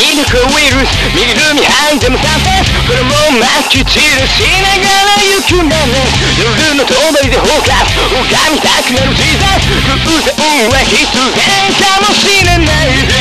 コウイルス右組ハイでもサンェスこれもまき散らしながら行くまで夜の隣りでフォーカス拝みたくなるジーザス偶然は必然かもしれない